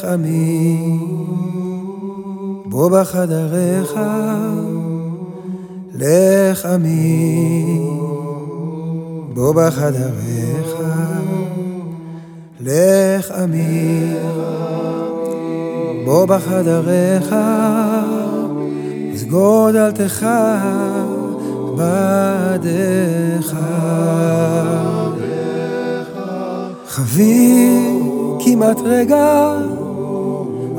לך עמי בוא בחדריך לך עמי. בוא בחדריך לך עמי. בוא בחדריך סגור דלתך בעדיך חביב כמעט רגע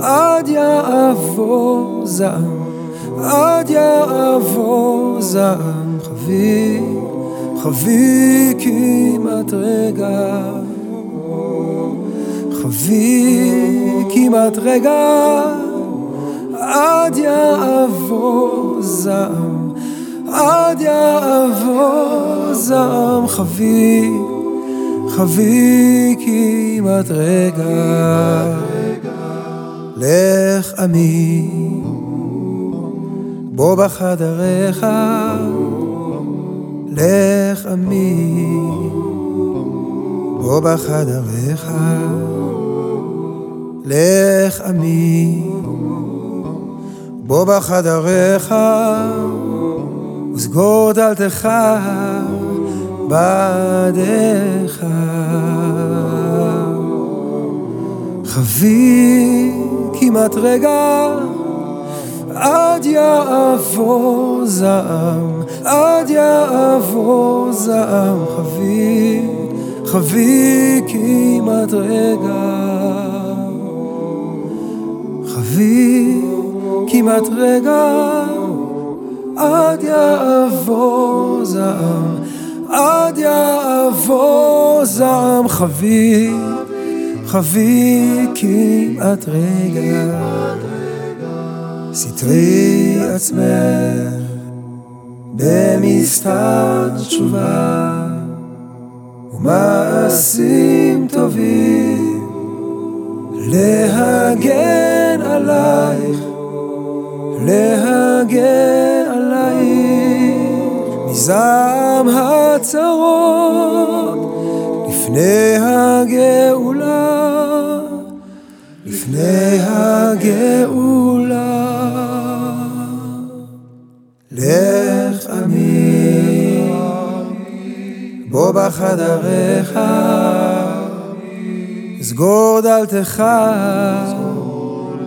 עד יעבור זעם עד יעבור זעם. חביב חביב כמעט רגע. חביב כמעט רגע. עד יעבור זעם עד יעבור זעם. חביב חביב כמעט רגע לך עמי. בוא בחדריך. לך עמי. בוא בחדריך. לך עמי. בוא בחדריך. וסגור דלתך בעדיך חביב כמעט רגע עד יעבור זעם עד יעבור זעם חביב חביב כמעט רגע. חביב כמעט רגע עד יעבור זעם עד יעבור זעם חביב חביב כמעט רגע. סתרי עצמך במסתר תשובה. ומעשים טובים להגן עלייך להגן עלייך. מזעם הצרות לפני הגאולה לפני הגאולה. לך עמי בוא בחדריך. סגור דלתך.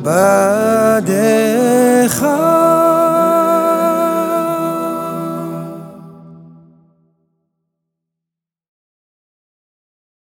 בעדיך